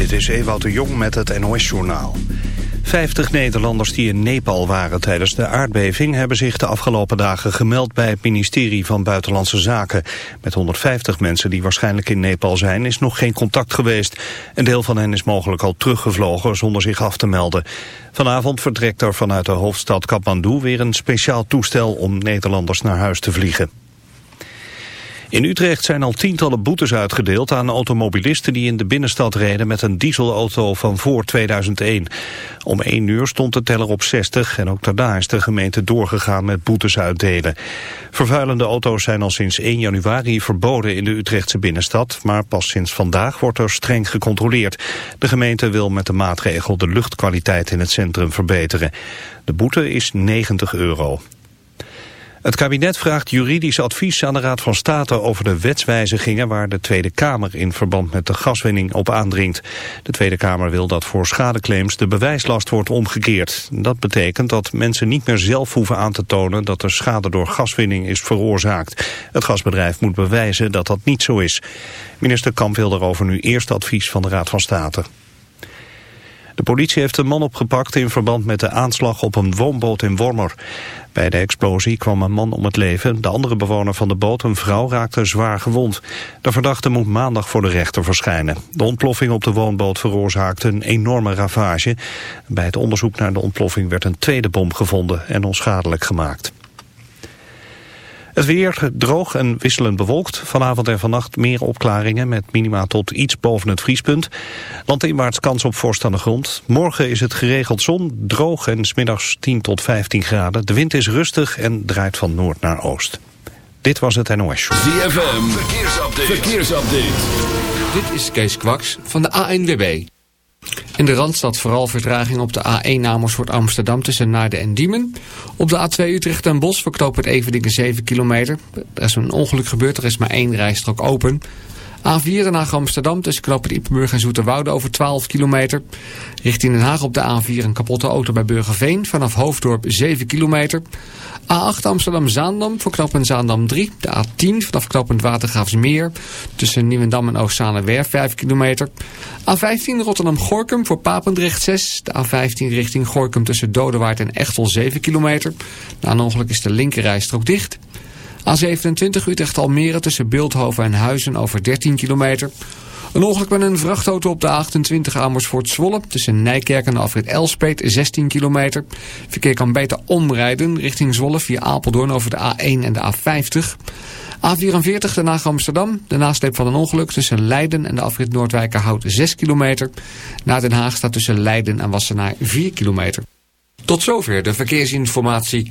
Dit is Ewout de Jong met het NOS-journaal. Vijftig Nederlanders die in Nepal waren tijdens de aardbeving... hebben zich de afgelopen dagen gemeld bij het ministerie van Buitenlandse Zaken. Met 150 mensen die waarschijnlijk in Nepal zijn... is nog geen contact geweest. Een deel van hen is mogelijk al teruggevlogen zonder zich af te melden. Vanavond vertrekt er vanuit de hoofdstad Kathmandu weer een speciaal toestel... om Nederlanders naar huis te vliegen. In Utrecht zijn al tientallen boetes uitgedeeld aan automobilisten die in de binnenstad reden met een dieselauto van voor 2001. Om 1 uur stond de teller op 60 en ook daarna is de gemeente doorgegaan met boetes uitdelen. Vervuilende auto's zijn al sinds 1 januari verboden in de Utrechtse binnenstad, maar pas sinds vandaag wordt er streng gecontroleerd. De gemeente wil met de maatregel de luchtkwaliteit in het centrum verbeteren. De boete is 90 euro. Het kabinet vraagt juridisch advies aan de Raad van State over de wetswijzigingen waar de Tweede Kamer in verband met de gaswinning op aandringt. De Tweede Kamer wil dat voor schadeclaims de bewijslast wordt omgekeerd. Dat betekent dat mensen niet meer zelf hoeven aan te tonen dat er schade door gaswinning is veroorzaakt. Het gasbedrijf moet bewijzen dat dat niet zo is. Minister Kamp wil daarover nu eerst advies van de Raad van State. De politie heeft een man opgepakt in verband met de aanslag op een woonboot in Wormer. Bij de explosie kwam een man om het leven. De andere bewoner van de boot, een vrouw, raakte zwaar gewond. De verdachte moet maandag voor de rechter verschijnen. De ontploffing op de woonboot veroorzaakte een enorme ravage. Bij het onderzoek naar de ontploffing werd een tweede bom gevonden en onschadelijk gemaakt. Het weer droog en wisselend bewolkt. Vanavond en vannacht meer opklaringen met minima tot iets boven het vriespunt. Landinwaarts kans op vorst aan de grond. Morgen is het geregeld zon, droog en smiddags 10 tot 15 graden. De wind is rustig en draait van noord naar oost. Dit was het NOS Show. ZFM, verkeersupdate. verkeersupdate. Dit is Kees Kwaks van de ANWB. In de Randstad vooral vertraging op de A1 Amersfoort Amsterdam tussen Naarden en Diemen. Op de A2 Utrecht en Bos verknoopt het Eveningen 7 kilometer. Er is een ongeluk gebeurd, er is maar één rijstrook open. A4 Den Haag Amsterdam tussen knooppunt Ippenburg en Zoeterwoude over 12 kilometer. Richting Den Haag op de A4 een kapotte auto bij Burgerveen vanaf Hoofddorp 7 kilometer. A8 Amsterdam-Zaandam voor knooppunt Zaandam 3. De A10 vanaf knooppunt Watergraafsmeer tussen Nieuwendam en Oostzaanewerf 5 kilometer. A15 Rotterdam-Gorkum voor Papendrecht 6. De A15 richting Gorkum tussen Dodewaard en Echtel 7 kilometer. Na een ongeluk is de linkerrijstrook dicht. A27 Utrecht-Almere tussen Beeldhoven en Huizen over 13 kilometer. Een ongeluk met een vrachtauto op de A28 Amersfoort-Zwolle... tussen Nijkerk en Alfred Elspeet, 16 kilometer. Verkeer kan beter omrijden richting Zwolle via Apeldoorn over de A1 en de A50. A44 Den Haag Amsterdam. De nasleep van een ongeluk tussen Leiden en de afrit Noordwijkerhout 6 kilometer. Na Den Haag staat tussen Leiden en Wassenaar 4 kilometer. Tot zover de verkeersinformatie.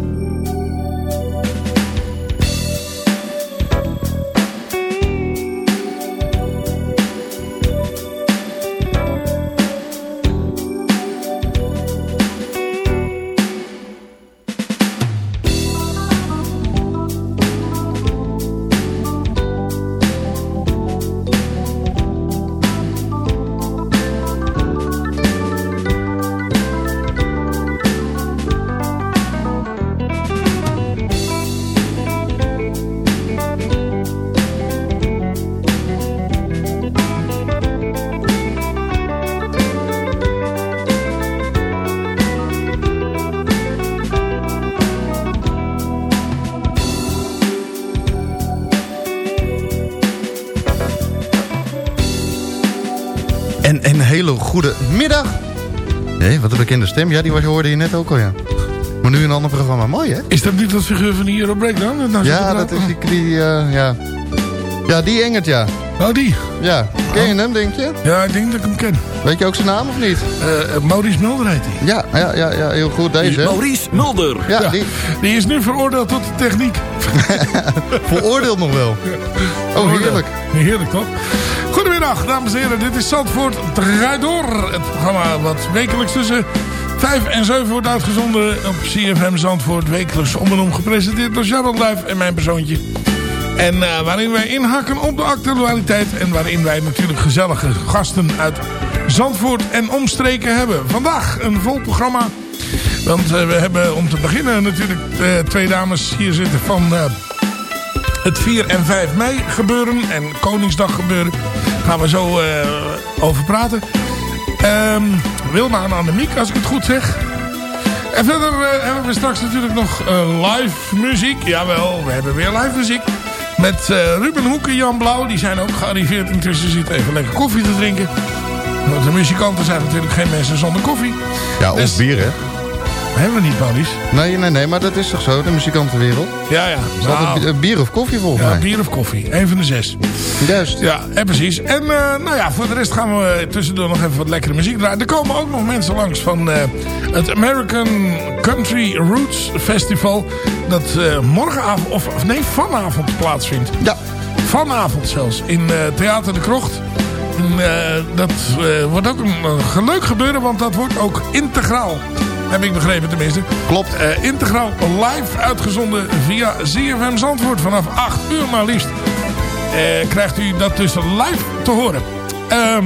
Een hele goede middag. Hé, wat een bekende stem. Ja, die was, hoorde je net ook al, ja. Maar nu een ander programma. Mooi, hè? Is dat niet dat figuur van die Euro Breakdown? Dat nou Ja, dat is die... die eh, ja. ja, die Engert, ja. Oh, die. Ja, ken je hem, denk je? Ja, ik denk dat ik hem ken. Weet je ook zijn naam of niet? Eh, eh, Maurice Mulder heet hij. Ja, ja, ja, ja heel goed. Deze, hè? Maurice Mulder. Ja, die Die is nu veroordeeld tot de techniek. veroordeelt nog wel. Oh, heerlijk. Heerlijk, toch? Goedemiddag, dames en heren. Dit is Zandvoort Draait Door. Het programma wat wekelijks tussen 5 en 7 wordt uitgezonden op CFM Zandvoort. Wekelijks om en om gepresenteerd door Sharon Duif en mijn persoontje. En eh, waarin wij inhakken op de actualiteit. En waarin wij natuurlijk gezellige gasten uit Zandvoort en omstreken hebben. Vandaag een vol programma. Want eh, we hebben om te beginnen natuurlijk eh, twee dames hier zitten van... het 4 en 5 mei gebeuren en Koningsdag gebeuren. Gaan we zo eh, over praten. Ehm, Wilma en Annemiek, als ik het goed zeg. En verder eh, hebben we straks natuurlijk nog eh, live muziek. Jawel, we hebben weer live muziek. Met Ruben Hoek en Jan Blauw. Die zijn ook gearriveerd. Intussen zitten even lekker koffie te drinken. Want de muzikanten zijn natuurlijk geen mensen zonder koffie. Ja, of Dus- bier, hè? Hebben we niet, Maurice? Nee, nee, nee, maar dat is toch zo, de muzikantenwereld? Ja, ja. Is bi- eh, bier of koffie volgens ja, mij. bier of koffie. Een van de zes. Juist. Ja, en precies. En eh, nou ja, voor de rest gaan we tussendoor nog even wat lekkere muziek draaien. Er komen ook nog mensen langs van eh, het American Country Roots Festival. Dat eh, morgenavond, of, of nee, vanavond plaatsvindt. Ja. Vanavond zelfs, in Theater de Krocht. En, dat wordt ook een, een leuk gebeuren, want dat wordt ook integraal. Heb ik begrepen tenminste. Klopt. Eh, integraal live uitgezonden via ZFM Zandvoort vanaf 8 uur maar liefst. Eh, krijgt u dat dus live te horen. Ehm,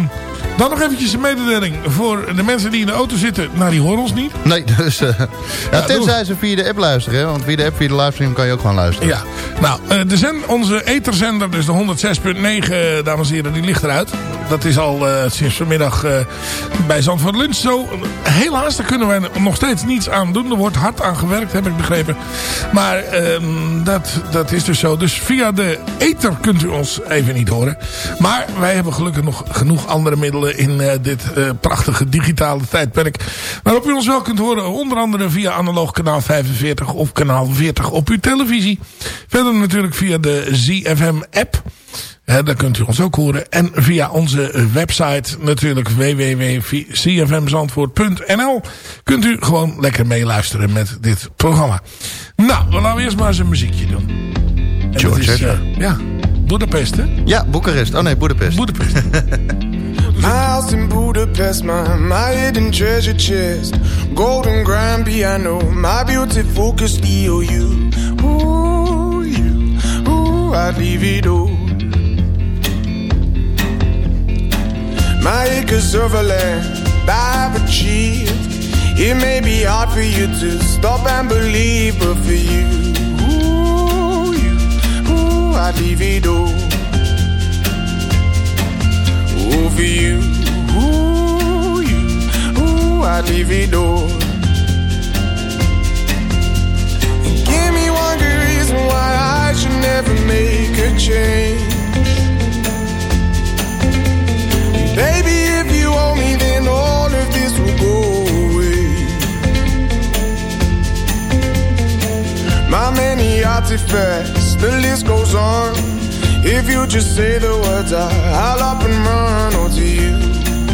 dan nog eventjes een mededeling voor de mensen die in de auto zitten. Nou, die horen ons niet. Nee, dus... eh, ja, Ja, tenzij ze via de app luisteren, hè? Want via de app, via de livestream kan je ook gewoon luisteren. Ja, nou, eh, de zend, onze eterzender, dus de 106.9, dames en heren, die ligt eruit. Dat is al eh, sinds vanmiddag eh, bij Zandvoort Lunch zo. Helaas, daar kunnen wij nog steeds niets aan doen. Er wordt hard aan gewerkt, heb ik begrepen. Maar ehm, dat, dat is dus zo. Dus via de ether kunt u ons even niet horen. Maar wij hebben gelukkig nog genoeg andere middelen in eh, dit eh, prachtige digitale tijdperk. Waarop u ons wel kunt horen. Onder andere via analoog kanaal 45 of kanaal 40 op uw televisie. Verder natuurlijk via de ZFM app. Hè, daar kunt u ons ook horen. En via onze website natuurlijk www.cfmzandvoort.nl kunt u gewoon lekker meeluisteren met dit programma. Nou, dan laten we eerst maar eens een muziekje doen. En George is, eh, ja, Budapest hè? Ja, Boekarest. Oh nee, Boedapest. Budapest. My house in Budapest, my, my hidden treasure chest. Golden grand piano, my beauty focused EOU. Ooh, you, ooh, I'd leave it all. My acres of land I've achieved. It may be hard for you to stop and believe, but for you, ooh, you, ooh, I'd leave it all. For you, ooh, you, ooh, I'd leave it all. Give me one good reason why I should never make a change. Baby, if you me, then all of this will go away. My many artifacts, the list goes on. If you just say the words, I, I'll up and run. Oh, to you,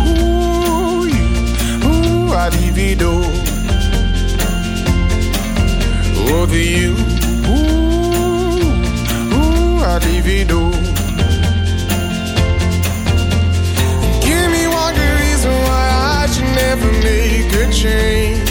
ooh, you, ooh, I'd even do. Oh, to you, ooh, ooh, I'd even do. Give me one good reason why I should never make a change.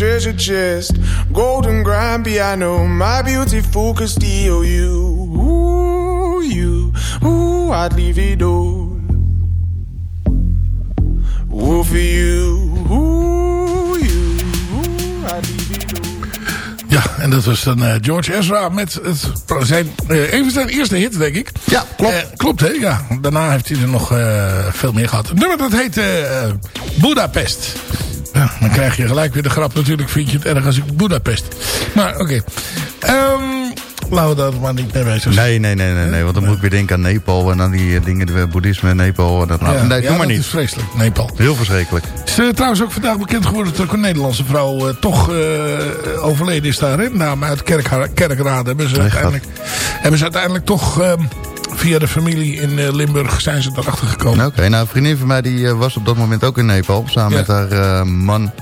Treasure chest, golden grand piano, my beautiful Castillo. You, ooh, you, ooh, I'd leave it all. Ooh, for you, ooh, you, ooh, I'd leave it all. Ja, en dat was dan eh, George Ezra met het, zijn, eh, een van zijn eerste hits, denk ik. Ja, klopt. Eh, klopt, hè? Ja. Daarna heeft hij er nog eh, veel meer gehad. Het nummer dat heet eh, eh, Budapest. Ja, dan krijg je gelijk weer de grap. Natuurlijk vind je het erg als ik Budapest. Maar oké. Ehm, laten we dat maar niet mee bezig zijn. Nee, nee, nee, nee, nee, want dan moet ik weer denken aan Nepal en aan die eh, dingen, de boeddhisme, Nepal. En dat, nou, Ja, nee, ja, doe maar dat niet. is vreselijk, Nepal. Heel verschrikkelijk. is eh, trouwens ook vandaag bekend geworden dat ook een Nederlandse vrouw eh, toch eh, overleden is daar. Hè? Naam uit Kerk, hebben ze, uiteindelijk, hebben ze uiteindelijk toch ehm, via de familie in eh, Limburg zijn ze erachter gekomen. Oké, nou een vriendin van mij die eh, was op dat moment ook in Nepal. Samen Ja. met haar eh, man.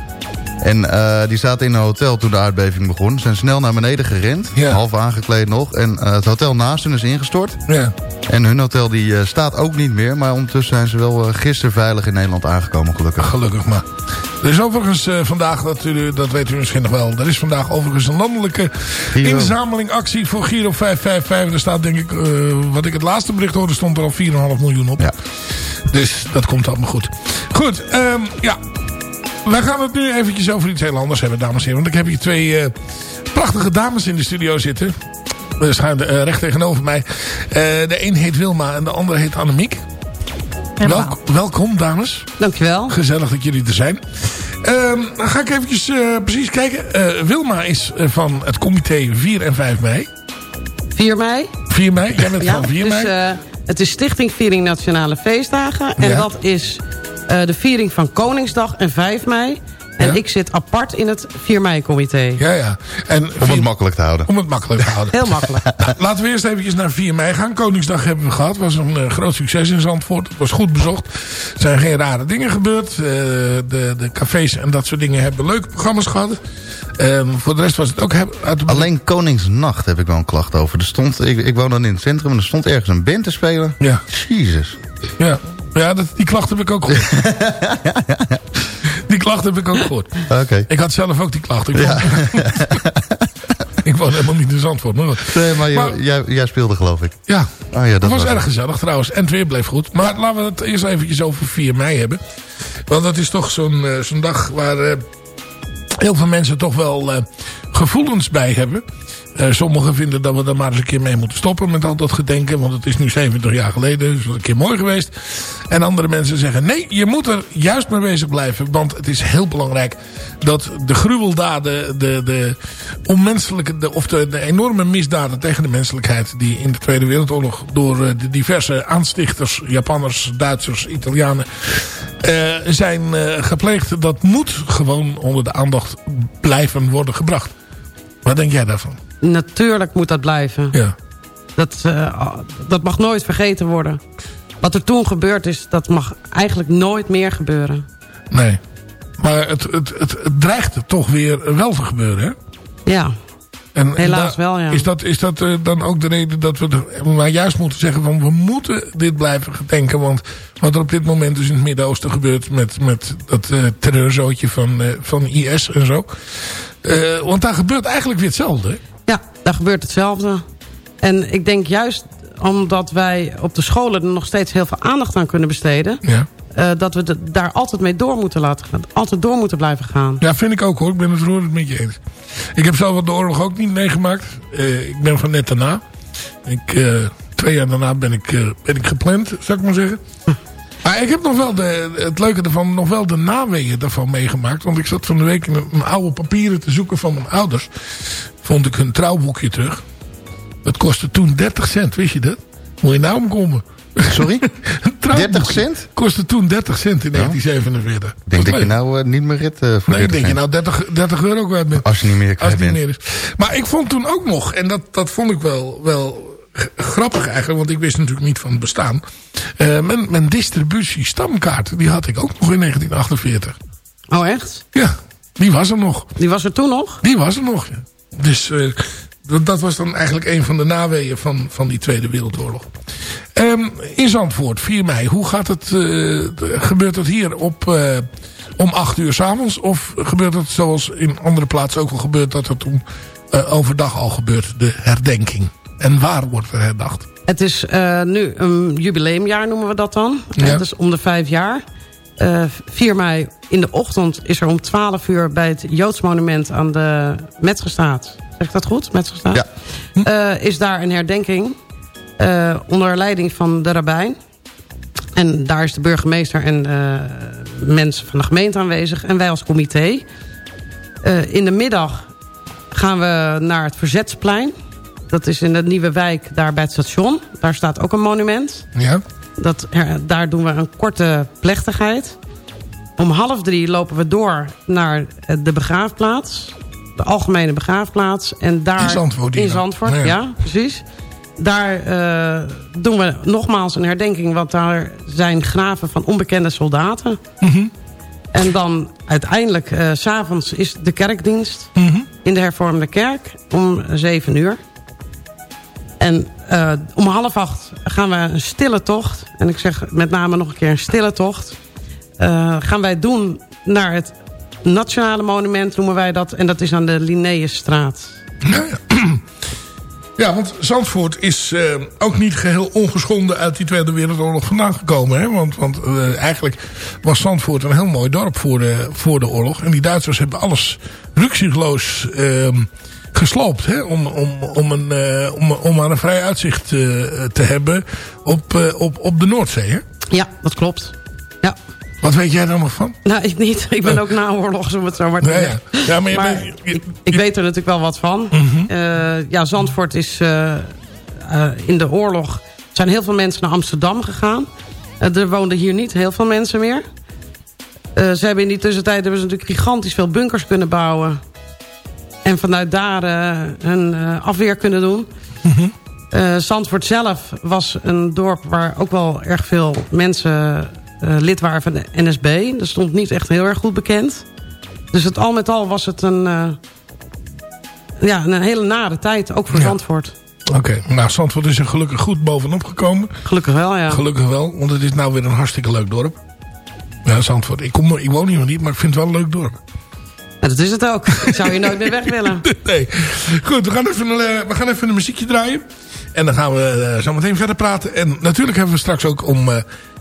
En eh, die zaten in een hotel toen de aardbeving begon. Ze zijn snel naar beneden gerend. Ja. Half aangekleed nog. En eh, het hotel naast hen is ingestort. Ja. En hun hotel die eh, staat ook niet meer. Maar ondertussen zijn ze wel gisteren veilig in Nederland aangekomen gelukkig. Gelukkig maar. Er is overigens vandaag, dat, u, dat weet u misschien nog wel... er is vandaag overigens een landelijke Giro. inzamelingactie voor Giro 555. Er staat denk ik, wat ik het laatste bericht hoorde, stond er al 4,5 miljoen op. Ja. Dus dat komt allemaal goed. Goed, ehm, ja. Wij gaan het nu eventjes over iets heel anders hebben, dames en heren. Want ik heb hier twee eh, prachtige dames in de studio zitten. Ze staan eh, recht tegenover mij. Eh, de een heet Wilma en de andere heet Annemiek. Welk, welkom, dames. Dankjewel. Gezellig dat jullie er zijn. Ehm, dan ga ik eventjes precies kijken. Wilma is van het comité 4 en 5 mei. 4 mei. 4 mei, jij bent Ja, van 4 dus mei. het is Stichting Viering Nationale Feestdagen. En Ja. dat is eh, de viering van Koningsdag en 5 mei. En Ja. ik zit apart in het 4 mei-comité. Ja, ja. En Om het makkelijk te houden. om het makkelijk te houden. Heel makkelijk. Nou, laten we eerst eventjes naar 4 mei gaan. Koningsdag hebben we gehad. was een eh, groot succes in Zandvoort. Het was goed bezocht. Er zijn geen rare dingen gebeurd. Eh, de, de cafés en dat soort dingen hebben leuke programma's gehad. Ehm, voor de rest was het ook... heb- Uit de Alleen Koningsnacht heb ik wel een klacht over. Er stond, ik, ik woon dan in het centrum en er stond ergens een band te spelen. Ja, Jezus. ja. Ja dat, die klacht heb ik ook gehoord. die klacht heb ik ook gehoord. Oké. Ik had zelf ook die klacht. Ik, Ja. woon, ik woon helemaal niet in Zandvoort. Maar. Nee, maar, jij, jij speelde geloof ik. ja, Oh ja, dat Dat was, was erg het. gezellig trouwens. En het weer bleef goed. Maar laten we het eerst eventjes over 4 mei hebben. Want dat is toch zo'n eh, zo'n dag waar eh, heel veel mensen toch wel eh, gevoelens bij hebben. Eh, sommigen vinden dat we er maar eens een keer mee moeten stoppen met al dat gedenken. Want het is nu 70 jaar geleden. Dus een keer mooi geweest. En andere mensen zeggen nee, je moet er juist mee bezig blijven. Want het is heel belangrijk dat de gruweldaden, de, de onmenselijke, de, of de, enorme misdaden tegen de menselijkheid. Die in de Tweede Wereldoorlog door eh, de diverse aanstichters, Japanners, Duitsers, Italianen eh, zijn gepleegd. Dat moet gewoon onder de aandacht blijven worden gebracht. Wat denk jij daarvan? Natuurlijk moet dat blijven. Ja. Dat, eh, dat mag nooit vergeten worden. Wat er toen gebeurd is, dat mag eigenlijk nooit meer gebeuren. Nee. Maar het, het, het, het dreigt toch weer wel te gebeuren, hè? Ja, En, Helaas wel, ja. Is dat, is dat eh, dan ook de reden dat we er, maar juist moeten zeggen van we moeten dit blijven gedenken. Want wat er op dit moment dus in het Midden-Oosten gebeurt met, met dat eh terreurzootje van, van IS en zo. Want daar gebeurt eigenlijk weer hetzelfde. hè? Daar gebeurt hetzelfde. En ik denk juist omdat wij op de scholen er nog steeds heel veel aandacht aan kunnen besteden... Ja. eh, dat we de- daar altijd mee door moeten laten gaan. Altijd door moeten blijven gaan. ja, vind ik ook hoor. Ik ben het roerend met je eens. Ik heb zelf de oorlog ook niet meegemaakt. Eh, ik ben van net daarna. Ik, eh, twee jaar daarna ben ik, ben ik gepland, zou ik maar zeggen. Maar ik heb nog wel de, het leuke ervan, nog wel de naweeën daarvan meegemaakt. Want ik zat van de week in mijn oude papieren te zoeken van mijn ouders. Vond ik hun trouwboekje terug. Dat kostte toen 30 cent, wist je dat? Moet je nou omkomen. Sorry? 30 cent? Kostte toen 30 cent in 1947. Ik denk dat je nou uh, niet meer rit uh, voor Nee, ik denk je nou 30, 30 euro kwijt bent. Als je niet meer Als kwijt het niet bent. meer is. Maar ik vond toen ook nog, en dat, dat vond ik wel, wel grappig eigenlijk, want ik wist natuurlijk niet van het bestaan. Eh, mijn, mijn distributie stamkaart, die had ik ook nog in 1948. Oh, echt? Ja, die was er nog. Die was er toen nog? Die was er nog, ja. Dus eh, dat, dat was dan eigenlijk een van de naweeën van, van die Tweede Wereldoorlog. Ehm, in Zandvoort, 4 mei. Hoe gaat het? eh, gebeurt het hier op, om 8 uur s'avonds? Of gebeurt het zoals in andere plaatsen ook al gebeurt... dat het om overdag al gebeurt, de herdenking? En waar wordt er herdacht? Het is eh, nu een jubileumjaar, noemen we dat dan. Ja. Het is om de vijf jaar. Eh 4 mei in de ochtend is er om 12 uur... bij het Joods monument aan de Metzgerstraat. Zeg ik dat goed? Metzgerstraat? Ja. Eh, is daar een herdenking... eh, onder leiding van de rabbijn. En daar is de burgemeester en eh, mensen van de gemeente aanwezig. En wij als comité. Eh, in de middag gaan we naar het Verzetsplein. Dat is in de nieuwe wijk daar bij het station. Daar staat ook een monument. Ja? Dat, daar doen we een korte plechtigheid. Om half drie lopen we door naar eh, de begraafplaats. De algemene begraafplaats. En daar, In Zandvoort In? Zandvoort, Ja. ja, precies. Daar eh, doen we nogmaals een herdenking. Want daar zijn graven van onbekende soldaten. Mhm. En dan uiteindelijk, eh, s s'avonds is de kerkdienst. Mhm. In de hervormde kerk om zeven uur. En eh, om half acht gaan we een stille tocht. En ik zeg met name nog een keer een stille tocht. eh, gaan wij doen naar het nationale monument, noemen wij dat. En dat is aan de Linnaeusstraat. Ja, want Zandvoort is eh, ook niet geheel ongeschonden uit die Tweede Wereldoorlog vandaan gekomen. Hè? Want, want eigenlijk was Zandvoort een heel mooi dorp voor de, voor de oorlog. En die Duitsers hebben alles rukzichtloos ehm, gesloopt. Hè? Om, om, om, een, eh, om, om maar een vrij uitzicht eh, te hebben op, eh, op, op de Noordzee. Hè? Ja, dat klopt. Ja. Wat weet jij daar nog van? Nou, ik niet. Ik ben ook na oorlog, zo het zo maar te Ja, ja. zeggen. Ja, maar je Maar bent- je- Mhm. ik, ik weet er natuurlijk wel wat van. Eh, ja, Zandvoort is in de oorlog... zijn heel veel mensen naar Amsterdam gegaan. Er woonden hier niet heel veel mensen meer. Ze hebben in die tussentijd hebben ze natuurlijk gigantisch veel bunkers kunnen bouwen. En vanuit daar eh, hun eh, afweer kunnen doen. Eh, Zandvoort zelf was een dorp waar ook wel erg veel mensen eh, lid waren van de NSB. Dat stond niet echt heel erg goed bekend. Dus het al met al was het een, eh, ja, een hele nare tijd, ook voor Ja. Zandvoort. Oké, nou Zandvoort is er gelukkig goed bovenop gekomen. Gelukkig wel, ja. Gelukkig wel, want het is nou weer een hartstikke leuk dorp. Ja, Zandvoort. Ik, kom, ik woon hier nog niet, maar ik vind het wel een leuk dorp. Dat is het ook. Zou je nooit meer weg willen. Nee. Goed, we gaan, even, een, eh, we gaan even een muziekje draaien. En dan gaan we eh, zo meteen verder praten. En natuurlijk hebben we straks ook om... eh,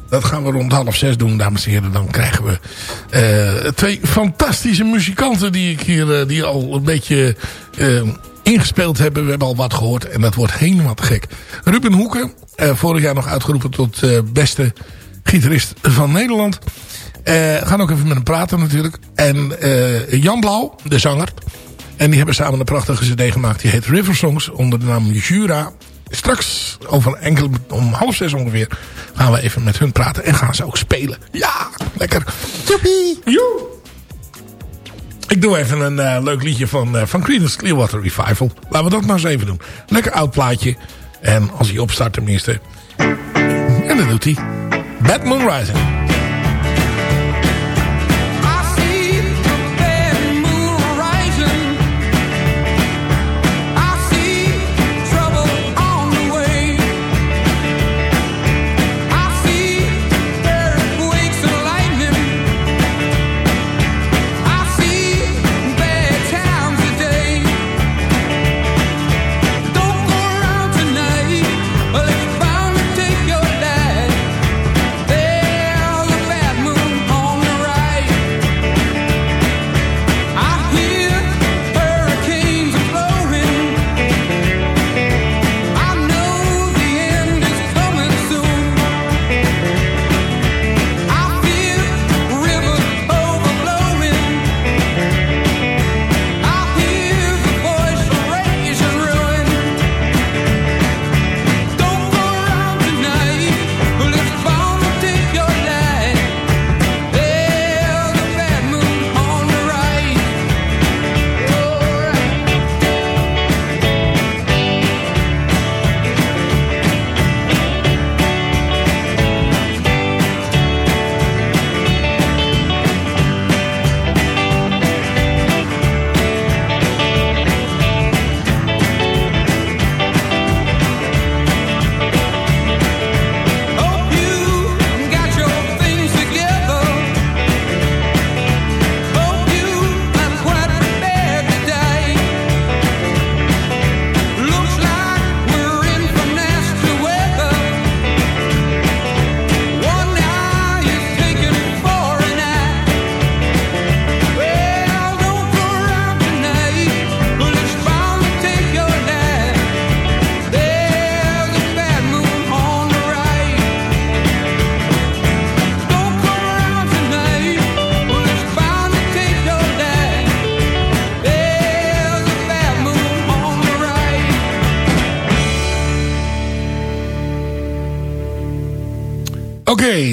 dat gaan we rond half zes doen, dames en heren. Dan krijgen we twee fantastische muzikanten... die ik hier die al een beetje ingespeeld hebben. We hebben al wat gehoord en dat wordt helemaal te gek. Ruben Hoeken, vorig jaar nog uitgeroepen tot beste gitarist van Nederland... Eh, gaan ook even met hem praten natuurlijk. En eh, Jan Blauw, de zanger. En die hebben samen een prachtige cd gemaakt. Die heet River Songs onder de naam Jura. Straks, over enkele, om half zes ongeveer, gaan we even met hun praten. En gaan ze ook spelen. Ja, lekker. Joepie. Joe. Ik doe even een eh, leuk liedje van, uh, van Creedence Clearwater Revival. Laten we dat maar eens even doen. Lekker oud plaatje. En als hij opstart tenminste. En dat doet hij. Bad Moon Rising.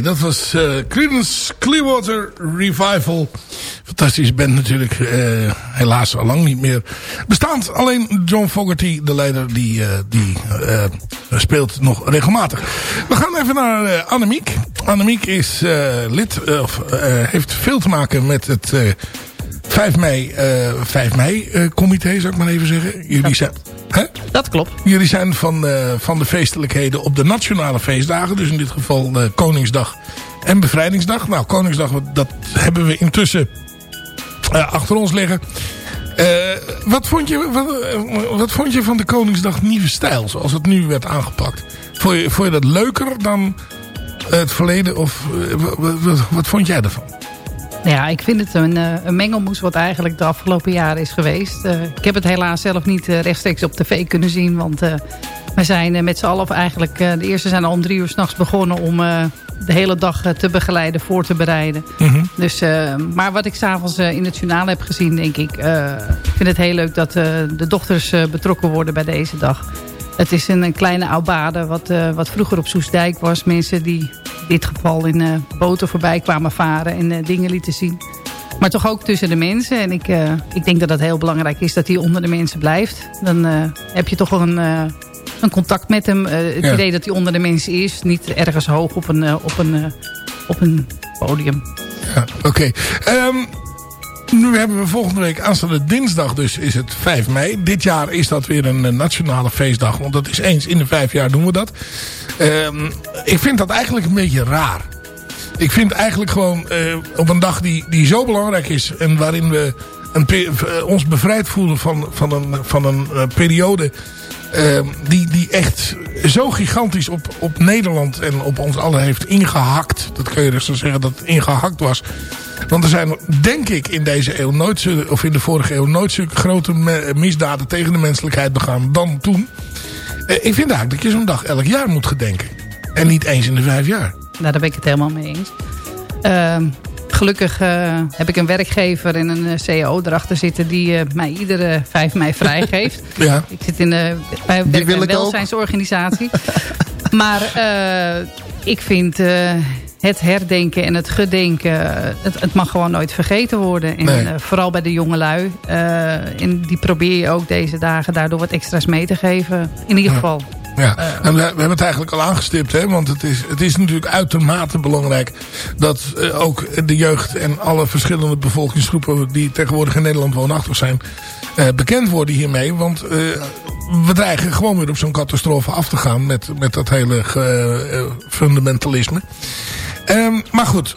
Dat was uh, Clearwater Revival. Fantastische band natuurlijk. Uh, helaas al lang niet meer. Bestaand alleen John Fogerty, de leider, die, uh, die speelt nog regelmatig. We gaan even naar Annemiek. Annemiek is lid, of heeft veel te maken met het 5 mei, 5 mei comité, zou ik maar even zeggen. Jullie zijn... Hè? Dat klopt. Jullie zijn van, uh, van de feestelijkheden op de nationale feestdagen. Dus in dit geval uh, Koningsdag en Bevrijdingsdag. Nou, Koningsdag, dat hebben we intussen uh, achter ons liggen. wat, vond je, wat, wat, vond je van de Koningsdag nieuwe stijl, zoals het nu werd aangepakt? Vond je, vond je dat leuker dan het verleden? Of wat, wat vond jij ervan? Ja, ik vind het een, eh, een mengelmoes wat eigenlijk de afgelopen jaren is geweest. Uh, ik heb het helaas zelf niet uh, rechtstreeks op tv kunnen zien. Want uh, we zijn met z'n allen, eigenlijk de eerste zijn al om drie uur s'nachts begonnen... om de hele dag te begeleiden, voor te bereiden. Mm dus, maar wat ik s'avonds in het journaal heb gezien, denk ik... ik vind het heel leuk dat de dochters betrokken worden bij deze dag. Het is een, een kleine oudbade wat, wat vroeger op Soesdijk was. Mensen die dit geval in uh, boten voorbij kwamen varen en uh, dingen lieten zien. Maar toch ook tussen de mensen. En ik, uh, ik denk dat dat heel belangrijk is dat hij onder de mensen blijft. Dan heb je toch wel een, een contact met hem. het ja. idee dat hij onder de mensen is. Niet ergens hoog op een, op een, op een podium. Ja, oké. Okay. Um, nu hebben we volgende week, aanstaande dinsdag dus, is het 5 mei. Dit jaar is dat weer een nationale feestdag. Want dat is eens in de vijf jaar doen we dat. Um, ik vind dat eigenlijk een beetje raar. Ik vind eigenlijk gewoon uh, op een dag die, die zo belangrijk is... en waarin we een, uh, ons bevrijd voelen van, van een, van een uh, periode... die, die echt zo gigantisch op, op Nederland en op ons allen heeft ingehakt. Dat kun je dus zo zeggen dat het ingehakt was. Want er zijn, denk ik, in deze eeuw nooit, of in de vorige eeuw nooit zulke grote misdaden tegen de menselijkheid begaan dan toen. Uh, ik vind eigenlijk dat je zo'n dag elk jaar moet gedenken. En niet eens in de vijf jaar. Nou, daar ben ik het helemaal mee eens. Uh, gelukkig uh, heb ik een werkgever en een CEO erachter zitten... die uh, mij iedere 5 mei vrijgeeft. ja. Ik zit in de, bij een welzijnsorganisatie. maar ik vind het herdenken en het gedenken... Het, het, mag gewoon nooit vergeten worden. En nee. vooral bij de jongelui. en die probeer je ook deze dagen daardoor wat extra's mee te geven. In ieder geval... Ja, en we, hebben het eigenlijk al aangestipt, hè, want het is, het is natuurlijk uitermate belangrijk dat uh, ook de jeugd en alle verschillende bevolkingsgroepen die tegenwoordig in Nederland woonachtig zijn, uh, bekend worden hiermee. Want uh, we dreigen gewoon weer op zo'n catastrofe af te gaan met, met dat hele fundamentalisme. Um, maar goed,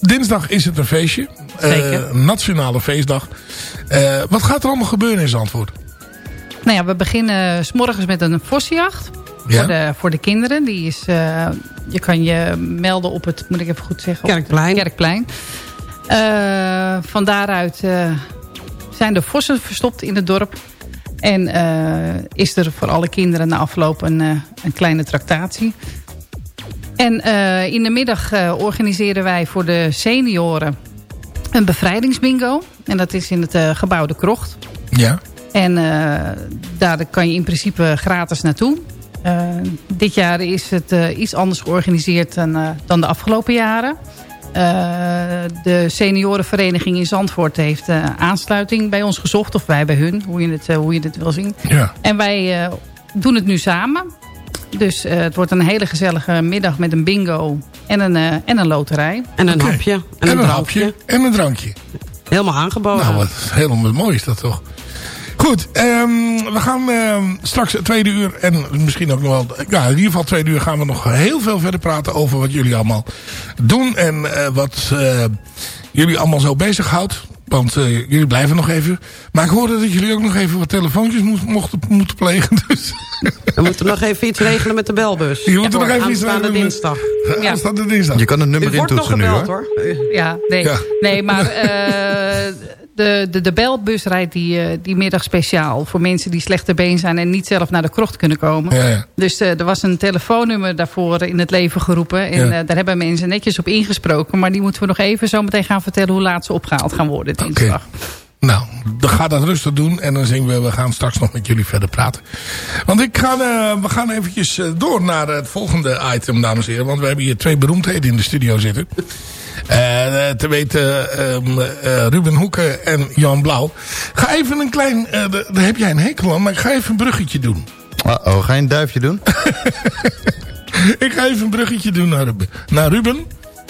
dinsdag is het een feestje. nationale feestdag. wat gaat er allemaal gebeuren in Zandvoort? Nou ja, we beginnen s morgens met een vossenjacht. Ja? Voor, de, voor de kinderen. Die is, uh, je kan je melden op het, moet ik even goed zeggen. Kerkplein. Kerkplein. Uh, van daaruit uh, zijn de vossen verstopt in het dorp. En is er voor alle kinderen na afloop een, een kleine tractatie. En in de middag organiseren wij voor de senioren een bevrijdingsbingo. En dat is in het gebouw De Krocht. Ja. En uh, daar kan je in principe gratis naartoe. Uh, dit jaar is het uh, iets anders georganiseerd dan, dan de afgelopen jaren. de seniorenvereniging in Zandvoort heeft aansluiting bij ons gezocht. Of wij bij hun, hoe je het, hoe je het wil zien. Ja. En wij doen het nu samen. Dus het wordt een hele gezellige middag met een bingo en een, en een loterij. En een okay. hapje. En, en een, hapje. En een drankje. Helemaal aangeboden. Nou, wat helemaal mooi is dat toch. Goed, um, we gaan um, straks het tweede uur en misschien ook nog wel... Ja, in ieder geval het tweede uur gaan we nog heel veel verder praten over wat jullie allemaal doen. En uh, wat uh, jullie allemaal zo bezighoudt. Want uh, jullie blijven nog even. Maar ik hoorde dat jullie ook nog even wat telefoontjes mo mochten, moeten plegen. Dus. We moeten nog even iets regelen met de belbus. Je moet ja, nog even iets regelen. dinsdag. Ja. Aanstaande dinsdag. Je kan een nummer intoetsen nu hoor. hoor. Ja, nee, ja. nee maar... de, de, de belbus rijdt die, uh, die middag speciaal. Voor mensen die slechte been zijn en niet zelf naar de krocht kunnen komen. Ja, ja. Dus uh, er was een telefoonnummer daarvoor in het leven geroepen. En ja. uh, daar hebben mensen netjes op ingesproken. Maar die moeten we nog even zo meteen gaan vertellen hoe laat ze opgehaald gaan worden dinsdag. Nou, dan ga dat rustig doen. En dan zien we, we gaan straks nog met jullie verder praten. Want ik ga, uh, we gaan eventjes uh, door naar het volgende item, dames en heren. Want we hebben hier twee beroemdheden in de studio zitten. Uh, te weten um, Ruben Hoeken en Jan Blauw. Ga even een klein, daar heb jij een hekel aan, maar ik ga even een bruggetje doen. Uh oh, ga je een duifje doen? ik ga even een bruggetje doen naar Ruben. Naar Ruben.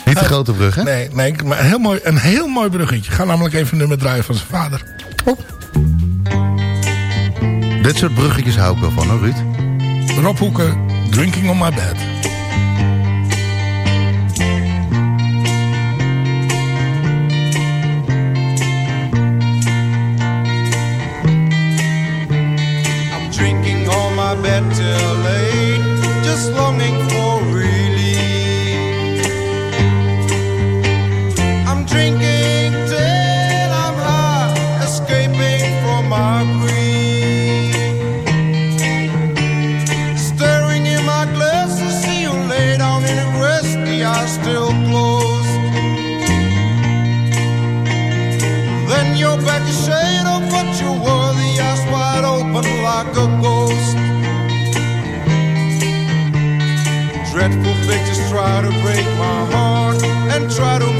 Niet de grote brug, hè? Nee, nee maar een heel mooi, een heel mooi bruggetje. Ga namelijk even een nummer draaien van zijn vader. Op. Dit soort bruggetjes hou ik wel van, hoor, Ruud. Rob Hoeken, Drinking on my bed. I'm drinking on my bed till late, just longing I'm high, escaping from my grief. Staring in my glass to see you in the still closed. Then back of what you the eyes wide open like a ghost. Dreadful pictures try to break my heart and try to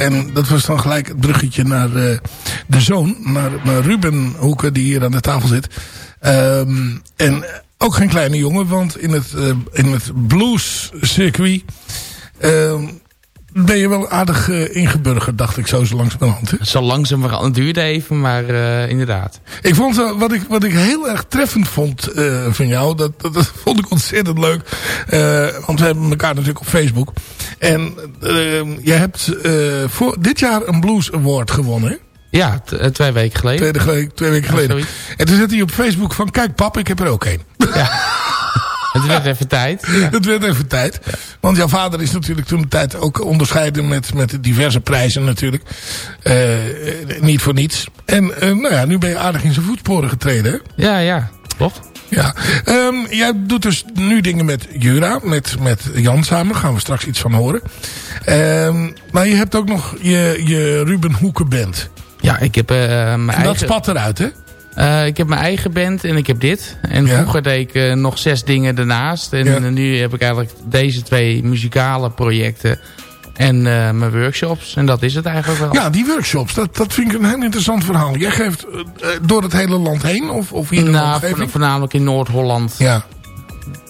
En dat was dan gelijk het bruggetje naar uh, de zoon. Naar, naar, Ruben Hoeken die hier aan de tafel zit. Um, en ook geen kleine jongen. Want in het, uh, in het blues circuit... Uh, ben je wel aardig uh, ingeburgerd, dacht ik zo, zo langzamerhand. Hè? Zo langzamerhand. Het duurde even, maar uh, inderdaad. Ik vond, uh, wat, ik, wat ik heel erg treffend vond van jou, dat, dat, dat, vond ik ontzettend leuk. want we hebben elkaar natuurlijk op Facebook. En jij hebt voor dit jaar een Blues Award gewonnen? Ja, twee weken geleden. Twee, twee weken geleden. En toen zette hij op Facebook van, kijk pap, ik heb er ook een. Ja. Het werd even tijd. Ja. Het werd even tijd. Ja. Want jouw vader is natuurlijk toen de tijd ook onderscheiden met, met diverse prijzen natuurlijk. Uh, niet voor niets. En uh, nou ja, nu ben je aardig in zijn voetsporen getreden. Hè? Ja, ja. Klopt. Ja. Um, jij doet dus nu dingen met Jura, met, met Jan samen. Daar gaan we straks iets van horen. Um, maar je hebt ook nog je, je Ruben Hoeken band. Ja, ik heb uh, mijn en eigen... dat spat eruit, hè? Eh, ik heb mijn eigen band en ik heb dit. En Ja. vroeger deed ik eh, nog zes dingen daarnaast. En Ja. nu heb ik eigenlijk deze twee muzikale projecten en eh, mijn workshops. En dat is het eigenlijk wel. Ja, die workshops, dat, dat vind ik een heel interessant verhaal. Jij geeft eh, door het hele land heen? Of, of hier in de nou, omgeving? vo- voornamelijk in Noord-Holland. Ja.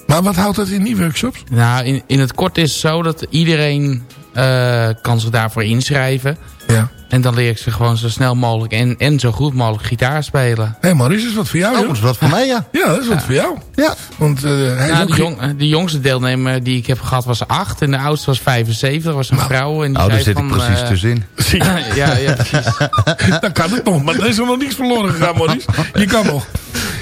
Maar wat houdt dat in die workshops? Nou, in, in het kort is het zo dat iedereen eh, kan zich daarvoor inschrijven. Ja. En dan leer ik ze gewoon zo snel mogelijk en, en zo goed mogelijk gitaar spelen. Hé, hey, Maurice, is wat voor jou, Oh, joh? dat is wat voor mij, ja. Ja, dat is wat voor jou. Ja. Want eh, hij is Nou, ook de, jong, eh, de jongste deelnemer die ik heb gehad was 8 en de oudste was 75. was een vrouw. En die Oh, daar zit ik precies eh, tussenin. ja, ja, precies. Dan kan het nog, maar er is er nog niks verloren gegaan, Maurice. Je kan nog.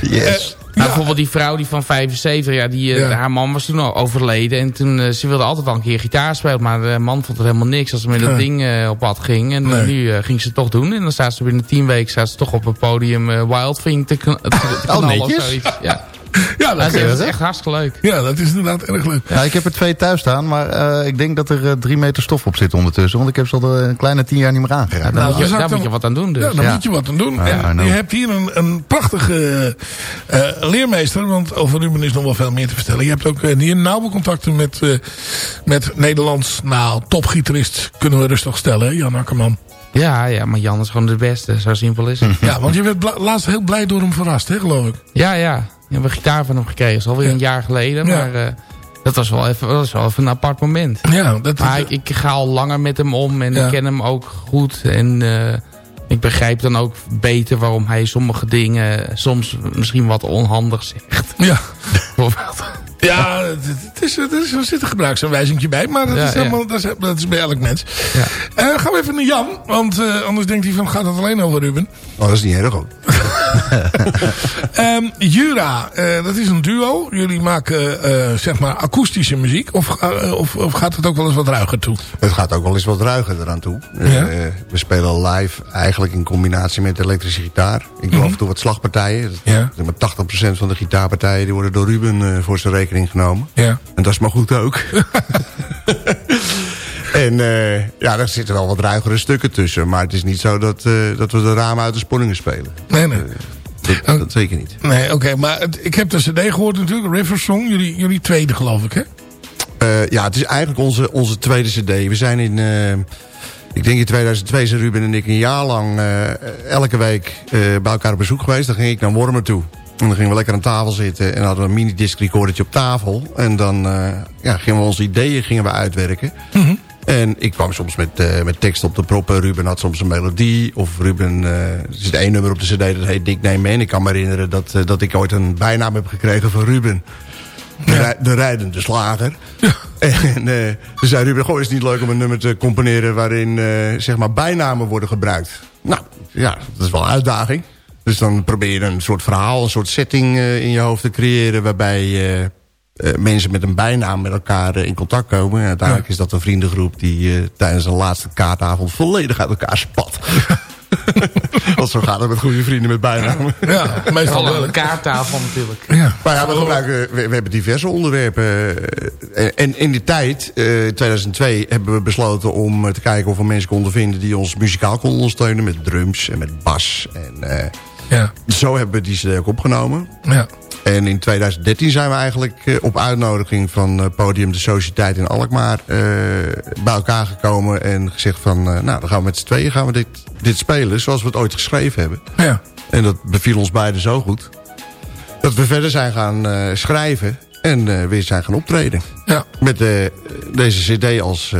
Yes. Nou, bijvoorbeeld die vrouw die van 75, ja, die, eh, Ja. haar man was toen al overleden. En toen, eh, ze wilde altijd al een keer gitaar spelen. Maar de man vond het helemaal niks als ze met dat ding eh, op pad ging. En Nee. nu ging ze het toch doen. En dan staat ze binnen tien weken staat ze toch op het podium Wildfing te, kn te, te knallen netjes. zoiets. Ja, Ja, dat, is, dat is echt hartstikke leuk. ja, dat is inderdaad erg leuk. Ja, ik heb er twee thuis staan, maar eh, ik denk dat er eh, drie meter stof op zit ondertussen. Want ik heb ze al eh, een kleine tien jaar niet meer aangeraakt. Daar, Nou, moet, je, dan zou daar ik moet je dan- wat aan doen dus. Ja, dan Ja. moet je wat aan doen. En je hebt hier een, een prachtige eh, leermeester. Want over Ruben is nog wel veel meer te vertellen. Je hebt ook hier nauwe contacten met, eh, met Nederlands nou, topgitarist. Kunnen we rustig stellen, Jan Akkerman. Ja, ja, maar Jan is gewoon de beste. Zo simpel is het. Ja, want je werd laatst heel blij door hem verrast, hè, geloof ik. Ja, ja. Hebt een gitaar van hem gekregen. Dat is alweer Ja. een jaar geleden. Ja. Maar eh, dat, was wel even, dat was wel even een apart moment. Ja, dat Maar ik, ik ga al langer met hem om. En Ja. ik ken hem ook goed. En eh, ik begrijp dan ook beter waarom hij sommige dingen soms misschien wat onhandig zegt. Ja. Bijvoorbeeld. Ja, het, het is, het is, er zit een gebruiksaanwijzingje bij. Maar dat, Ja, is, ja. helemaal, dat, is, dat is bij elk mens. Ja. Eh, gaan we even naar Jan. Want eh, anders denkt hij van, gaat het alleen over Ruben? Oh, dat is niet erg ook. Ehm, Jura, eh, dat is een duo. Jullie maken eh, zeg maar akoestische muziek. Of, eh, of, of gaat het ook wel eens wat ruiger toe? Het gaat ook wel eens wat ruiger eraan toe. Ja. we spelen live eigenlijk in combinatie met elektrische gitaar. Ik doe af en toe wat slagpartijen. Ja. Maar 80% van de gitaarpartijen die worden door Ruben voor zijn rekening genomen. Ja. En dat is maar goed ook. en eh, ja, daar zitten wel wat ruigere stukken tussen. Maar het is niet zo dat, eh, dat we de ramen uit de sponningen spelen. Nee, nee. Dat, dat zeker niet. Nee, oké. maar het- ik heb de cd gehoord natuurlijk. River Song. Jullie, jullie tweede geloof ik, hè? Eh, ja, het is eigenlijk onze, onze tweede cd. We zijn in... eh, ik denk in 2002 zijn Ruben en ik een jaar lang eh, elke week eh, bij elkaar op bezoek geweest. Dan ging ik naar Wormer toe. En dan gingen we lekker aan tafel zitten en hadden we een mini-disc recordertje op tafel. En dan eh, ja, gingen we onze ideeën gingen we uitwerken. En ik kwam soms met, eh, met tekst op de proppen. Ruben had soms een melodie. Of Ruben, eh, er zit één nummer op de cd dat heet Dick Name En ik kan me herinneren dat, eh, dat ik ooit een bijnaam heb gekregen van Ruben. De, rij- de rijdende slager. En eh toen zei Ruben, goh, is het niet leuk om een nummer te componeren... waarin eh, zeg maar bijnamen worden gebruikt? Nou, ja, dat is wel een uitdaging. Dus dan probeer je een soort verhaal, een soort setting in je hoofd te creëren... waarbij eh, eh, mensen met een bijnaam met elkaar eh, in contact komen. En uiteindelijk is dat een vriendengroep die eh, tijdens een laatste kaartavond... volledig uit elkaar spat. Want zo gaat het met goede vrienden met bijnamen. Ja, meestal wel. een kaarttafel natuurlijk. Ja. Maar ja, we, gebruiken, we, we hebben diverse onderwerpen. En in die tijd, eh 2002, hebben we besloten om te kijken of we mensen konden vinden... die ons muzikaal konden ondersteunen met drums en met bas. En eh, Ja. zo hebben we die CD ook opgenomen. Ja. En in 2013 zijn we eigenlijk eh, op uitnodiging van eh, Podium de Sociëteit in Alkmaar... eh, bij elkaar gekomen en gezegd van... nou, dan gaan we met z'n tweeën gaan we dit, dit spelen zoals we het ooit geschreven hebben. Ja. En dat beviel ons beiden zo goed. Dat we verder zijn gaan schrijven en weer zijn gaan optreden. Ja. Met deze cd als,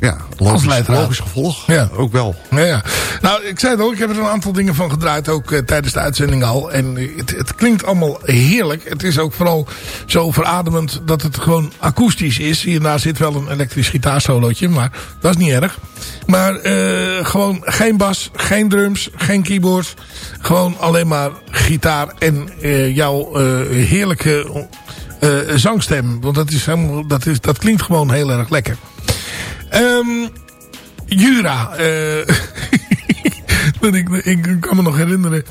ja, logisch, gevolg. Ja. Ook wel. Ja, ja. Nou, ik zei het al, ik heb er een aantal dingen van gedraaid, ook eh, tijdens de uitzending al. En eh, het, het klinkt allemaal heerlijk. Het is ook vooral zo verademend dat het gewoon akoestisch is. Hierna zit wel een elektrisch gitaarsolootje, maar dat is niet erg. Maar eh, gewoon geen bas, geen drums, geen keyboard. Gewoon alleen maar gitaar en jouw heerlijke zangstem. Want dat, is helemaal, dat, is, dat klinkt gewoon heel erg lekker. Ehm Jura. eh, dat ik, ik kan me nog herinneren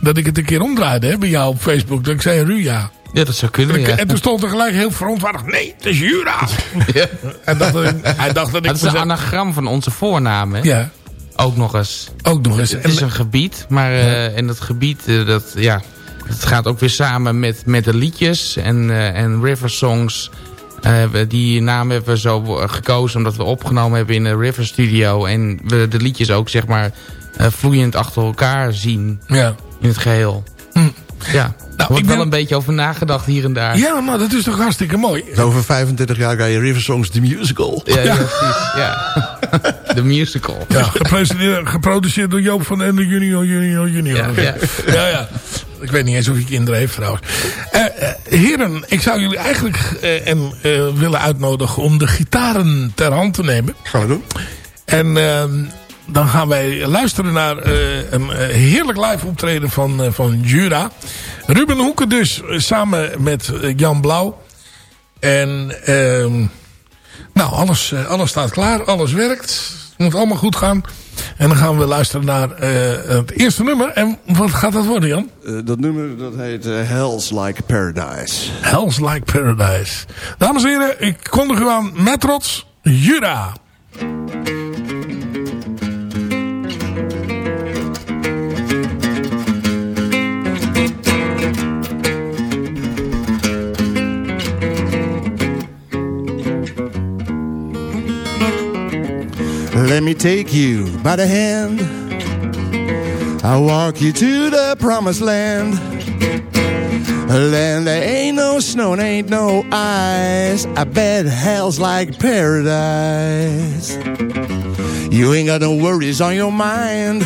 dat ik het een keer omdraaide hè, bij jou op Facebook. Dat ik zei Ruja. Ja, dat zou kunnen, ja. En toen stond er gelijk heel verontwaardigd. Nee, het is Jura. En dacht dat ik, hij dacht dat ik Het is een anagram van onze voornaam, hè? Ja. Ook nog eens. Ook nog eens. Het is een gebied, maar uh, en dat gebied, uh, dat, ja, het gaat ook weer samen met, met de liedjes en, uh, en river songs. Die naam hebben we zo gekozen omdat we opgenomen hebben in de River Studio. En we de liedjes ook zeg maar vloeiend achter elkaar zien ja. in het geheel. Hm. Ja. Nou, er wordt wel een beetje over nagedacht hier en daar. Ja, maar dat is toch hartstikke mooi. Over 25 jaar ga je River Songs The Musical. Ja, ja. precies. Ja. De musical. Ja, geproduceerd, geproduceerd door Joop van Ende junior, junior, junior. Ja, ja. ja, ja. Ik weet niet eens of hij kinderen heeft trouwens. Uh, uh, heren, ik zou jullie eigenlijk uh, en, willen uitnodigen om de gitaren ter hand te nemen. Gaan we doen. En ehm, dan gaan wij luisteren naar een heerlijk live optreden van, van Jura. Ruben Hoeken dus, samen met Jan Blauw. En ehm, nou, alles, alles staat klaar, alles werkt. Het moet allemaal goed gaan. En dan gaan we luisteren naar uh, het eerste nummer. En wat gaat dat worden, Jan? Uh, dat nummer dat heet uh, Hells Like Paradise. Hells Like Paradise. Dames en heren, ik kondig u aan met trots Jura. Let me take you by the hand. I'll walk you to the promised land. A land that ain't no snow and ain't no ice. I bet hell's like paradise. You ain't got no worries on your mind.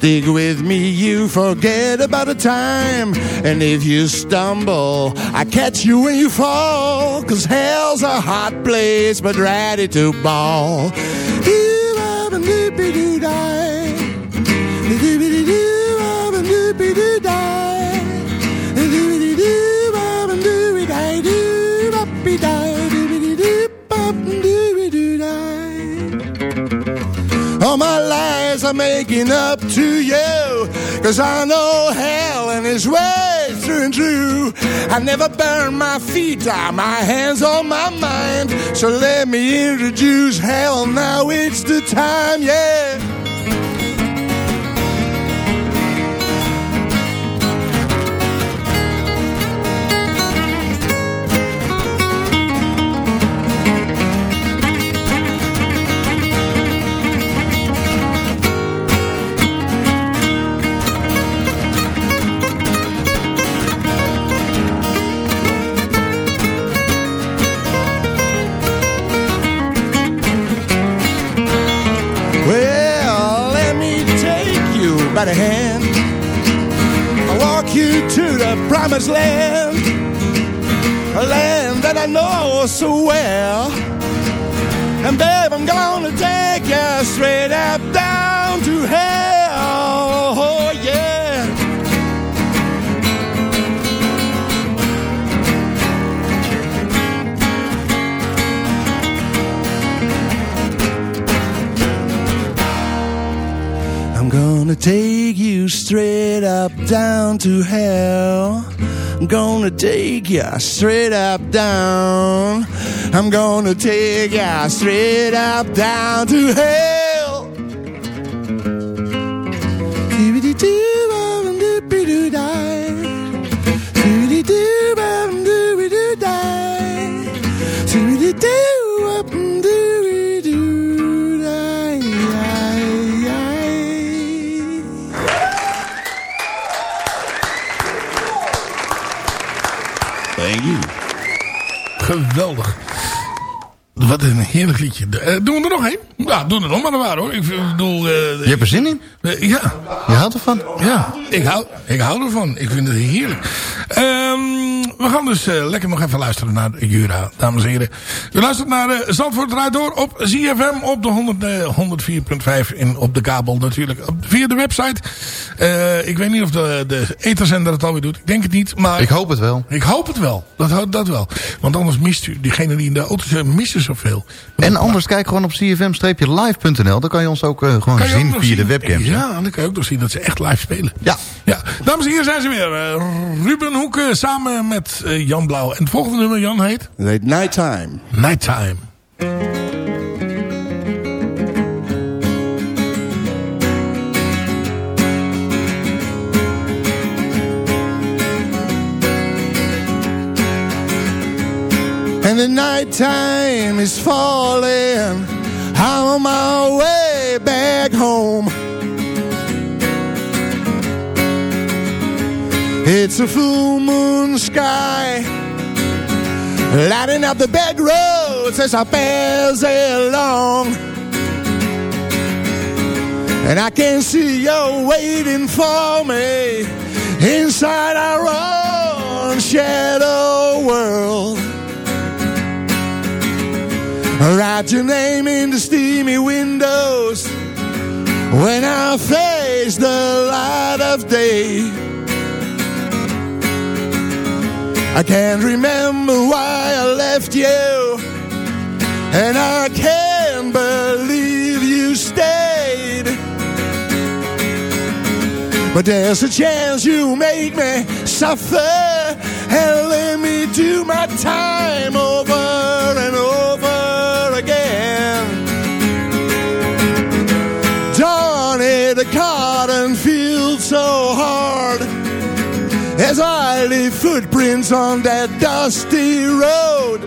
Stick with me, you forget about the time. And if you stumble, I catch you when you fall. Cause hell's a hot place, but ready to ball. All my lies are making up to you. Cause I know hell and its ways through and through. I never burn my feet down, my hands on my mind. So let me introduce hell now, it's the time, yeah. Hand. I walk you to the promised land, a land that I know so well. And babe, I'm gonna take you straight up down to hell. Gonna take you straight up down to hell. I'm gonna take you straight up down. I'm gonna take you straight up down to hell. Wat een heerlijk liedje. Uh, doen we er nog één? Ja, doen er nog maar een waar hoor. Ik bedoel... Uh, Je hebt er zin in? Uh, ja. Je houdt ervan? Ja, ik hou, ik hou ervan. Ik vind het heerlijk. Um, we gaan dus lekker nog even luisteren naar Jura, dames en heren. U luistert naar Zandvoort Draait Door op ZFM op de 104.5 en op de kabel natuurlijk. Via de website. ik weet niet of de, de eterzender het alweer doet. Ik denk het niet, maar... Ik hoop het wel. Ik hoop het wel. Dat, dat wel. Want anders mist u, diegene die in de auto's zijn, missen zoveel. En anders kijk gewoon op cfm-live.nl. Dan kan je ons ook uh, gewoon zien via zien, de webcam. Ja, dan kan je ook nog zien dat ze echt live spelen. Ja. ja. Dames en heren, zijn ze weer. Uh, Ruben Hoek eh, samen met eh, Jan Blauw. En het volgende nummer, Jan, heet? Het heet Nighttime. Nighttime. And the nighttime is falling. I'm on my way back home. It's a full moon sky Lighting up the back roads as I pass along. And I can see you waiting for me Inside our own shadow world. Write your name in the steamy windows When I face the light of day I can't remember why I left you. And I can't believe you stayed. But there's a chance you make me suffer. And let me do my time. Over on that dusty road.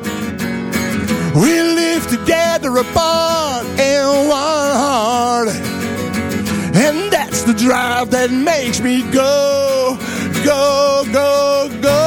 We live together apart in one heart. And that's the drive that makes me go, go, go, go.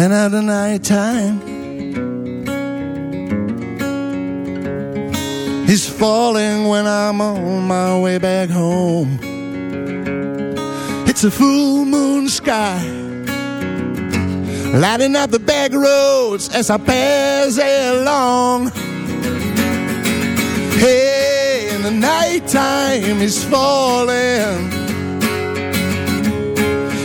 And at the night time is falling when I'm on my way back home. It's a full moon sky lighting up the back roads as I pass along. Hey, and the night time is falling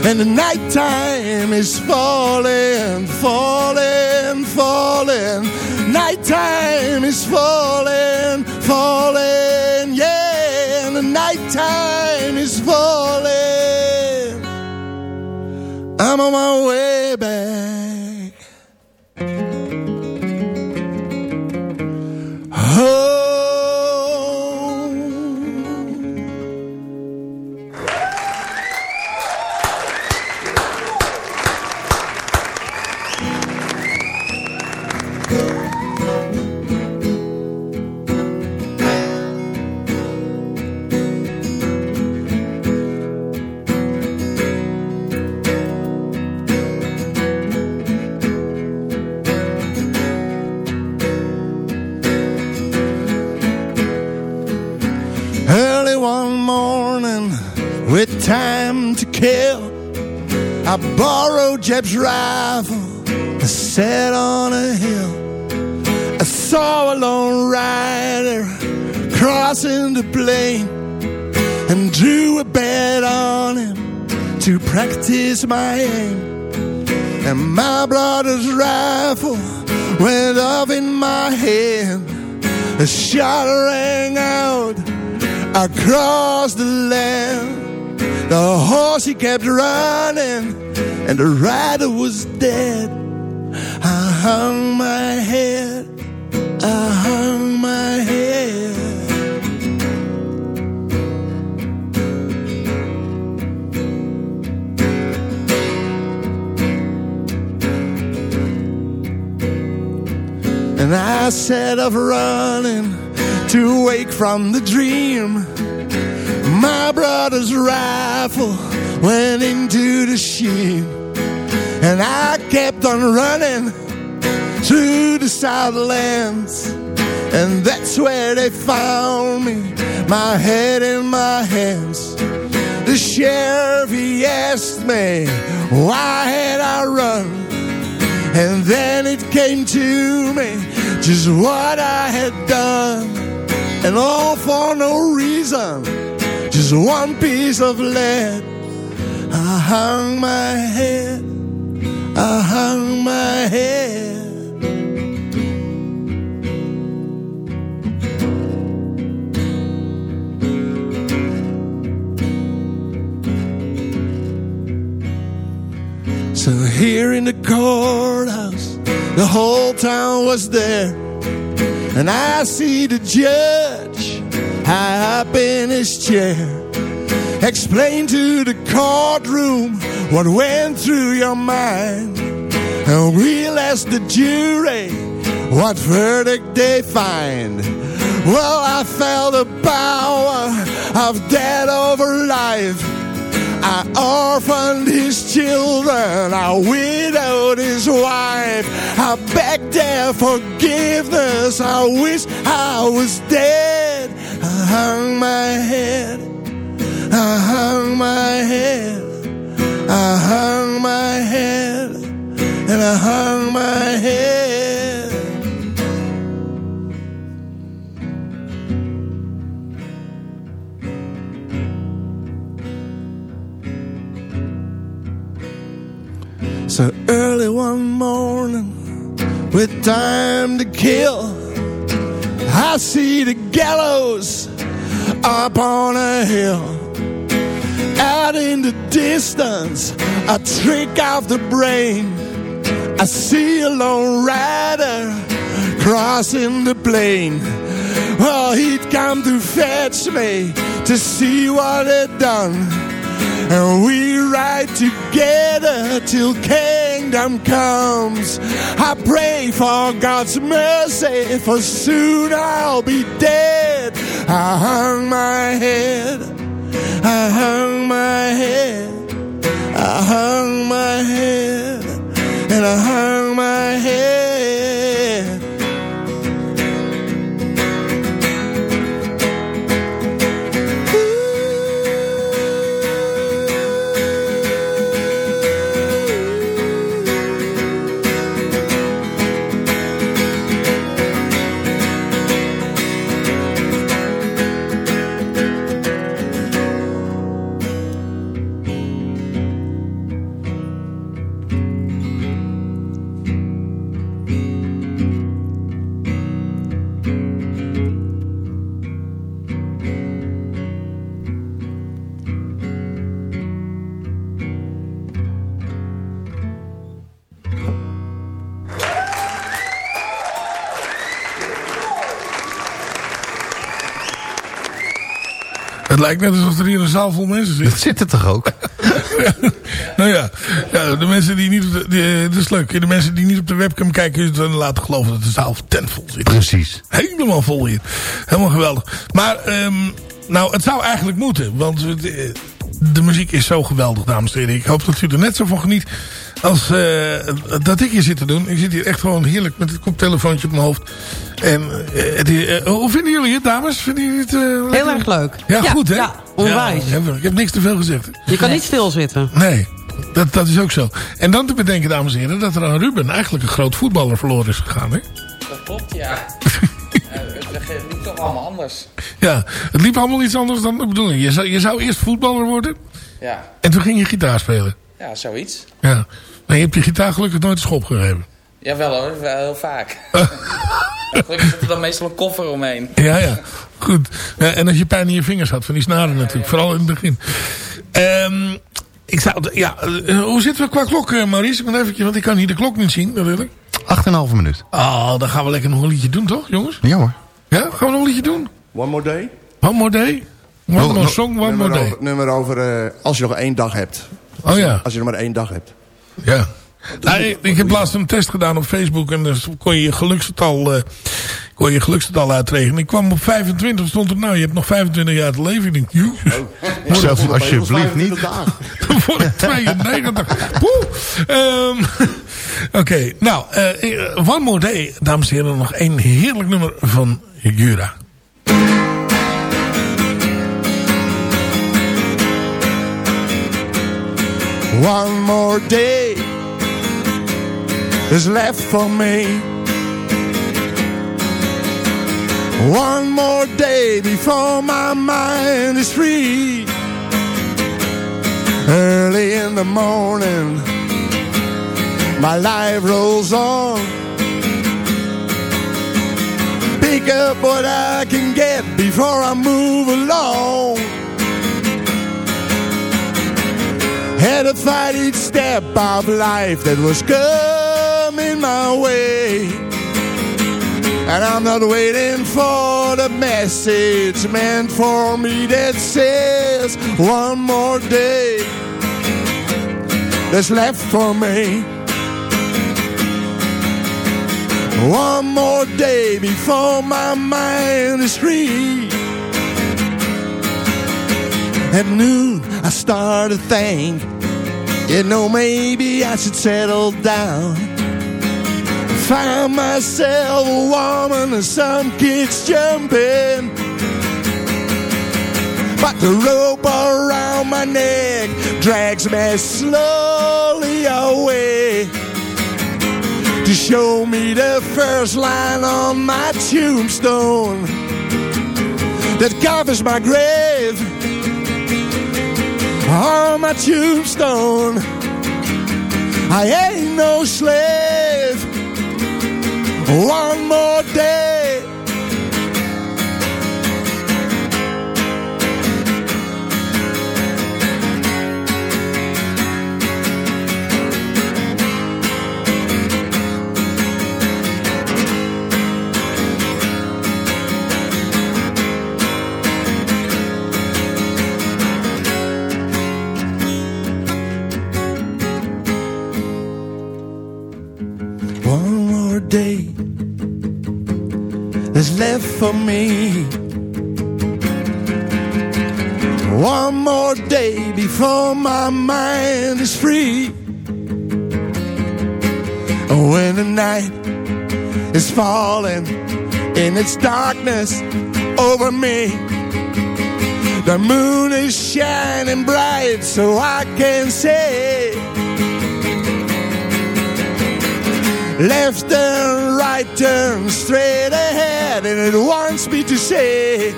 and the nighttime is falling, falling, falling. Nighttime is falling, falling, yeah. And the nighttime is falling. I'm on my way back. Jeb's rifle. I sat on a hill. I saw a lone rider crossing the plain and drew a bet on him to practice my aim. And my brother's rifle went off in my hand. A shot rang out across the land. The horse he kept running, and the rider was dead. I hung my head, I hung my head. And I set off running to wake from the dream. My brother's rifle went into the sheen. And I kept on running through the Southlands. And that's where they found me, my head in my hands. The sheriff, he asked me, why had I run? And then it came to me, just what I had done. And all for no reason, just one piece of lead. I hung my head, I hung my head. So here in the courthouse, the whole town was there. And I see the judge high up in his chair. Explain to the courtroom what went through your mind. And we'll ask the jury what verdict they find. Well, I felt the power of death over life. I orphaned his children, I widowed his wife. I begged their forgiveness, I wish I was dead. I hung my head, I hung my head, I hung my head, and I hung my head. So early one morning, with time to kill, I see the gallows up on a hill. Out in the distance, a trick of the brain. I see a lone rider crossing the plain. Well, he'd come to fetch me to see what he'd done. And we ride together till kingdom comes. I pray for God's mercy, for soon I'll be dead. I hung my head, I hung my head, I hung my head, and I hung my head. Lijkt net alsof er hier een zaal vol mensen zit. Dat zit er toch ook? nou ja, ja, de mensen die niet op de, die, dat is leuk. De mensen die niet op de webcam kijken, dan laten geloven dat de zaal tentvol zit. Precies. Helemaal vol hier. Helemaal geweldig. Maar, um, nou, het zou eigenlijk moeten. Want de, de, muziek is zo geweldig, dames en heren. Ik hoop dat u er net zo van geniet als uh, dat ik hier zit te doen. Ik zit hier echt gewoon heerlijk met het koptelefoontje op mijn hoofd. En uh, uh, hoe vinden jullie het, dames? Vinden jullie het, Heel erg leuk. Ja, ja goed hè? Ja, onwijs. Ja, ik heb niks te veel gezegd. Je kan niet stilzitten. Nee. Dat, dat is ook zo. En dan te bedenken, dames en heren, dat er aan Ruben eigenlijk een groot voetballer verloren is gegaan. Hè? Dat klopt, ja. het liep toch allemaal anders. Ja, het liep allemaal iets anders dan de bedoeling. Je zou, je zou eerst voetballer worden. Ja. En toen ging je gitaar spelen. Ja, zoiets. Ja. Maar je hebt je gitaar gelukkig nooit een schop gegeven. Jawel hoor, wel heel vaak. Gelukkig zit er dan meestal een koffer omheen. Ja, ja. Goed. Ja, en als je pijn in je vingers had van die snaren natuurlijk. Vooral in het begin. Um, ik zou, ja, uh, hoe zitten we qua klok, uh, Maurice? Ik eventjes, want ik kan hier de klok niet zien natuurlijk. 8,5 minuut. Oh, dan gaan we lekker nog een liedje doen, toch, jongens? Ja hoor. Ja, gaan we nog een liedje doen? One more day. One more day? One no, more no, song, one nummer more day. Over, nummer over uh, als je nog één dag hebt. Oh ja. Als je nog maar één dag hebt. Ja. Nou, ik, ik heb laatst een test gedaan op Facebook en dan kon je je geluksgetal, uh, kon je geluksgetal uitrekenen. Ik kwam op 25, stond er nou, je hebt nog 25 jaar te leven. Ik denk, joh. Oh. Zelfs alsjeblieft niet. Dan word ik 92. Poeh. Um, Oké, okay, nou, uh, One More Day, dames en heren, nog één heerlijk nummer van Jura. One more day is left for me. One more day before my mind is free. Early in the morning, my life rolls on. Pick up what I can get before I move along. Had to fight each step of life that was coming my way. And I'm not waiting for the message meant for me that says one more day that's left for me. One more day before my mind is free. At noon, I start to think, you know, maybe I should settle down. Find myself a woman and some kids jumping. But the rope around my neck drags me slowly away to show me the first line on my tombstone that covers my grave on my tombstone. I ain't no slave. One more day. Day is left for me. One more day before my mind is free. When the night is falling in its darkness over me, the moon is shining bright so I can say. Left and right turn straight ahead and it wants me to say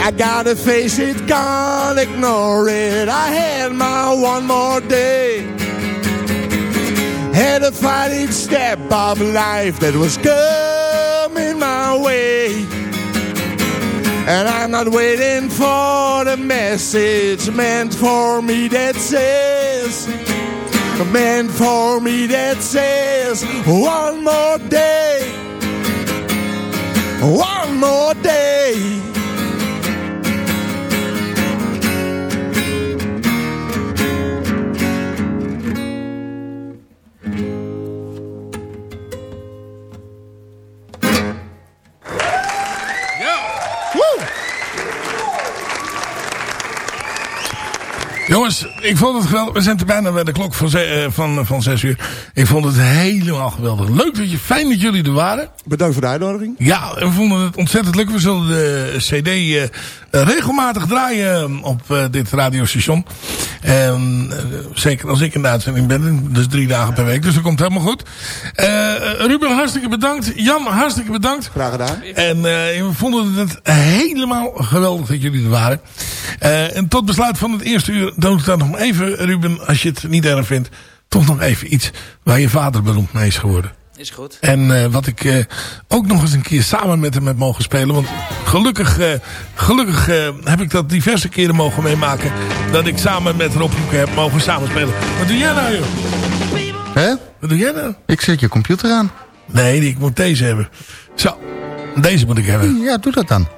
I gotta face it, can't ignore it I had my one more day. Had to fight each step of life that was coming my way. And I'm not waiting for the message meant for me that says meant for me that says one more day, one more day. Jongens, ik vond het geweldig. We zijn er bijna bij de klok van, ze, eh, van, van zes uur. Ik vond het helemaal geweldig. Leuk dat je, fijn dat jullie er waren. Bedankt voor de uitnodiging. Ja, we vonden het ontzettend leuk. We zullen de cd uh, regelmatig draaien op uh, dit radiostation. En, zeker als ik in de uitzending ben. Dus drie dagen per week. Dus dat komt helemaal goed. Ruben, hartstikke bedankt. Jan, hartstikke bedankt. Graag gedaan. En we vonden het helemaal geweldig dat jullie er waren. en tot besluit van het eerste uur doe ik dan nog even, Ruben, als je het niet erg vindt, toch nog even iets waar je vader beroemd mee is geworden. Is goed. En uh, wat ik uh, ook nog eens een keer samen met hem heb mogen spelen. Want gelukkig, uh, gelukkig heb ik dat diverse keren mogen meemaken. Dat ik samen met Rob Hoeke heb mogen samenspelen. Wat doe jij nou joh? Hè? Wat doe jij nou? Ik zet je computer aan. Nee, ik moet deze hebben. Zo, deze moet ik hebben. Ja, doe dat dan.